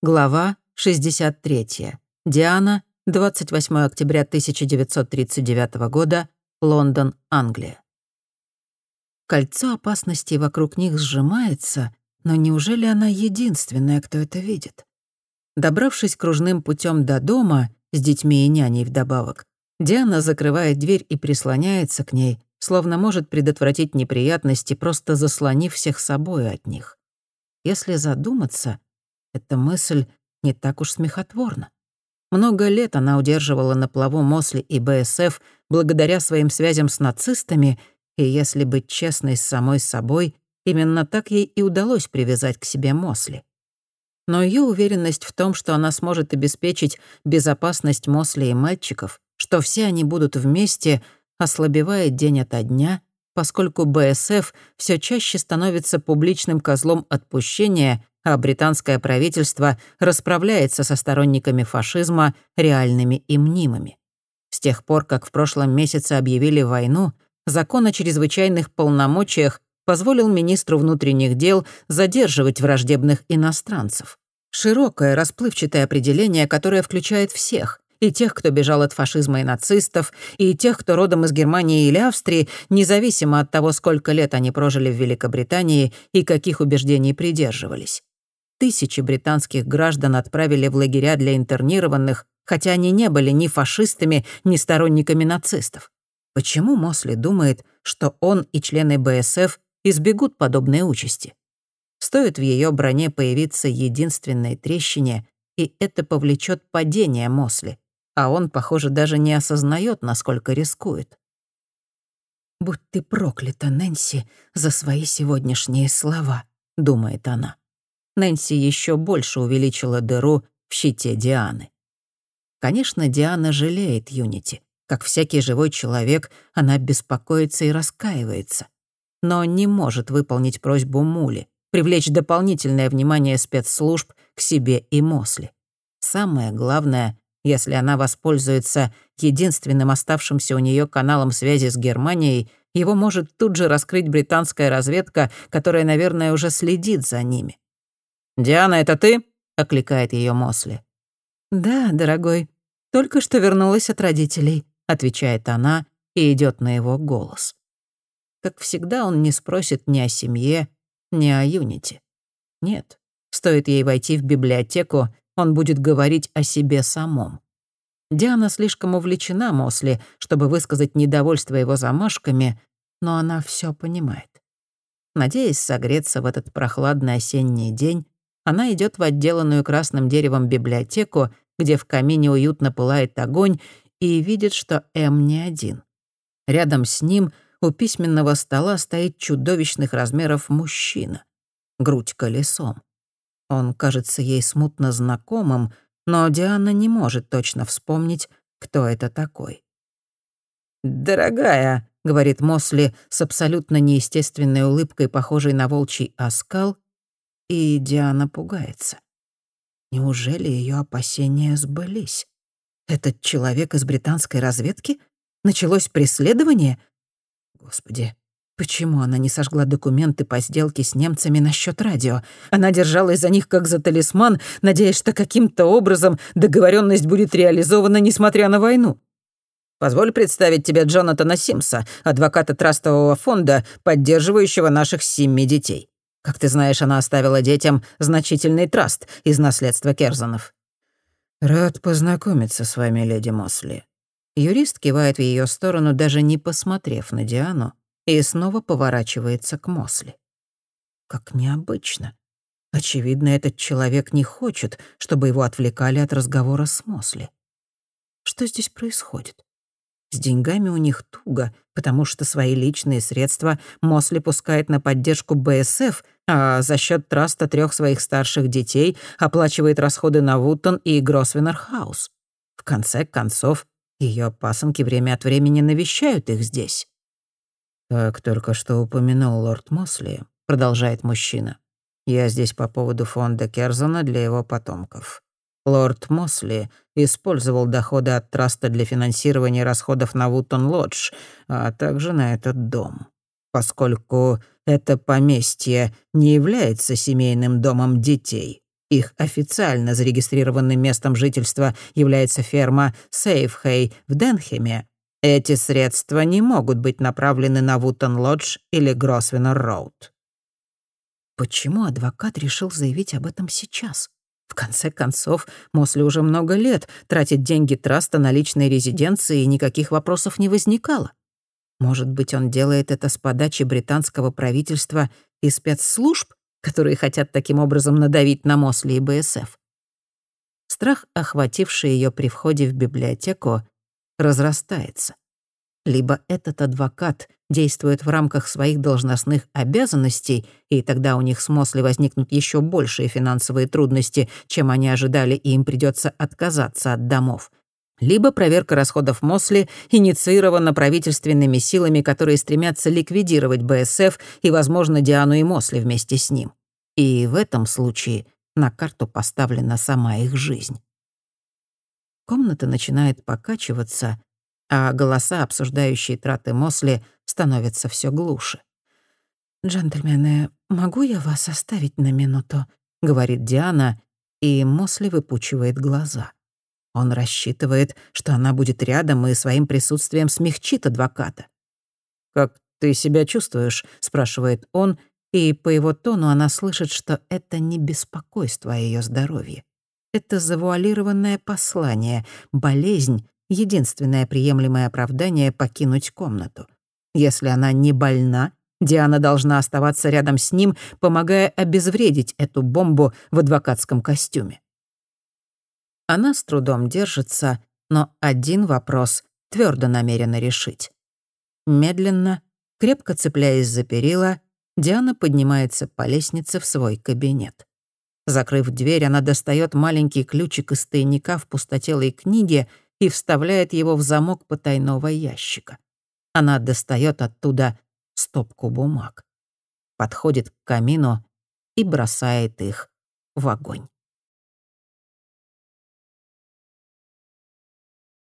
Глава 63. Диана, 28 октября 1939 года, Лондон, Англия. Кольцо опасностей вокруг них сжимается, но неужели она единственная, кто это видит? Добравшись кружным путем до дома, с детьми и няней вдобавок, Диана закрывает дверь и прислоняется к ней, словно может предотвратить неприятности, просто заслонив всех собой от них. Если задуматься, эта мысль не так уж смехотворна. Много лет она удерживала на плаву Мосли и БСФ благодаря своим связям с нацистами, и если быть честной с самой собой, именно так ей и удалось привязать к себе Мосли. Но ее уверенность в том, что она сможет обеспечить безопасность Мосли и мальчиков, что все они будут вместе, ослабевает день ото дня, поскольку БСФ все чаще становится публичным козлом отпущения, а британское правительство расправляется со сторонниками фашизма, реальными и мнимыми. С тех пор, как в прошлом месяце объявили войну, закон о чрезвычайных полномочиях позволил министру внутренних дел задерживать враждебных иностранцев. Широкое, расплывчатое определение, которое включает всех, и тех, кто бежал от фашизма и нацистов, и тех, кто родом из Германии или Австрии, независимо от того, сколько лет они прожили в Великобритании и каких убеждений придерживались. Тысячи британских граждан отправили в лагеря для интернированных, хотя они не были ни фашистами, ни сторонниками нацистов. Почему Мосли думает, что он и члены БСФ избегут подобной участи? Стоит в ее броне появиться единственной трещине, и это повлечет падение Мосли, а он, похоже, даже не осознает, насколько рискует. «Будь ты проклята, Нэнси, за свои сегодняшние слова», — думает она. Нэнси еще больше увеличила дыру в щите Дианы. Конечно, Диана жалеет Юнити. Как всякий живой человек, она беспокоится и раскаивается. Но не может выполнить просьбу Мули, привлечь дополнительное внимание спецслужб к себе и Мосли. Самое главное, если она воспользуется единственным оставшимся у нее каналом связи с Германией, его может тут же раскрыть британская разведка, которая, наверное, уже следит за ними. «Диана, это ты?» — окликает ее Мосли. «Да, дорогой. Только что вернулась от родителей», — отвечает она и идет на его голос. Как всегда, он не спросит ни о семье, ни о Юнити. Нет, стоит ей войти в библиотеку, он будет говорить о себе самом. Диана слишком увлечена Мосли, чтобы высказать недовольство его замашками, но она все понимает. Надеясь согреться в этот прохладный осенний день, она идет в отделанную красным деревом библиотеку, где в камине уютно пылает огонь, и видит, что М не один. Рядом с ним у письменного стола стоит чудовищных размеров мужчина. Грудь колесом. Он кажется ей смутно знакомым, но Диана не может точно вспомнить, кто это такой. «Дорогая», — говорит Мосли с абсолютно неестественной улыбкой, похожей на волчий оскал, и Диана пугается. Неужели ее опасения сбылись? Этот человек из британской разведки? Началось преследование? Господи, почему она не сожгла документы по сделке с немцами насчет радио? Она держалась за них как за талисман, надеясь, что каким-то образом договоренность будет реализована, несмотря на войну. Позволь представить тебе Джонатана Симса, адвоката трастового фонда, поддерживающего наших семи детей. Как ты знаешь, она оставила детям значительный траст из наследства Керзанов». «Рад познакомиться с вами, леди Мосли». Юрист кивает в ее сторону, даже не посмотрев на Диану, и снова поворачивается к Мосли. Как необычно. Очевидно, этот человек не хочет, чтобы его отвлекали от разговора с Мосли. Что здесь происходит? С деньгами у них туго, потому что свои личные средства Мосли пускает на поддержку БСФ, а за счет траста трех своих старших детей оплачивает расходы на Вуттон и Гросвеннер-хаус. В конце концов, ее пасынки время от времени навещают их здесь. «Как только что упомянул лорд Мосли», — продолжает мужчина, «я здесь по поводу фонда Керзона для его потомков. Лорд Мосли использовал доходы от траста для финансирования расходов на Вутон-Лодж, а также на этот дом. Поскольку это поместье не является семейным домом детей, Их официально зарегистрированным местом жительства является ферма Сейфхей в Денхеме. Эти средства не могут быть направлены на Вутон-Лодж или Гросвеннер-Роуд. Почему адвокат решил заявить об этом сейчас? В конце концов, Мосли уже много лет тратит деньги траста на личные резиденции, и никаких вопросов не возникало. Может быть, он делает это с подачи британского правительства и спецслужб, которые хотят таким образом надавить на Мосли и БСФ. Страх, охвативший ее при входе в библиотеку, разрастается. Либо этот адвокат действует в рамках своих должностных обязанностей, и тогда у них с Мосли возникнут еще большие финансовые трудности, чем они ожидали, и им придется отказаться от домов. Либо проверка расходов Мосли инициирована правительственными силами, которые стремятся ликвидировать БСФ и, возможно, Диану и Мосли вместе с ним. И в этом случае на карту поставлена сама их жизнь. Комната начинает покачиваться, а голоса, обсуждающие траты Мосли, становятся все глуше. «Джентльмены, могу я вас оставить на минуту?» — говорит Диана, и Мосли выпучивает глаза. Он рассчитывает, что она будет рядом и своим присутствием смягчит адвоката. «Как ты себя чувствуешь?» — спрашивает он, и по его тону она слышит, что это не беспокойство о ее здоровье. Это завуалированное послание, болезнь — единственное приемлемое оправдание покинуть комнату. Если она не больна, Диана должна оставаться рядом с ним, помогая обезвредить эту бомбу в адвокатском костюме. Она с трудом держится, но один вопрос твердо намерена решить. Медленно, крепко цепляясь за перила, Диана поднимается по лестнице в свой кабинет. Закрыв дверь, она достает маленький ключик из тайника в пустотелой книге и вставляет его в замок потайного ящика. Она достает оттуда стопку бумаг, подходит к камину и бросает их в огонь.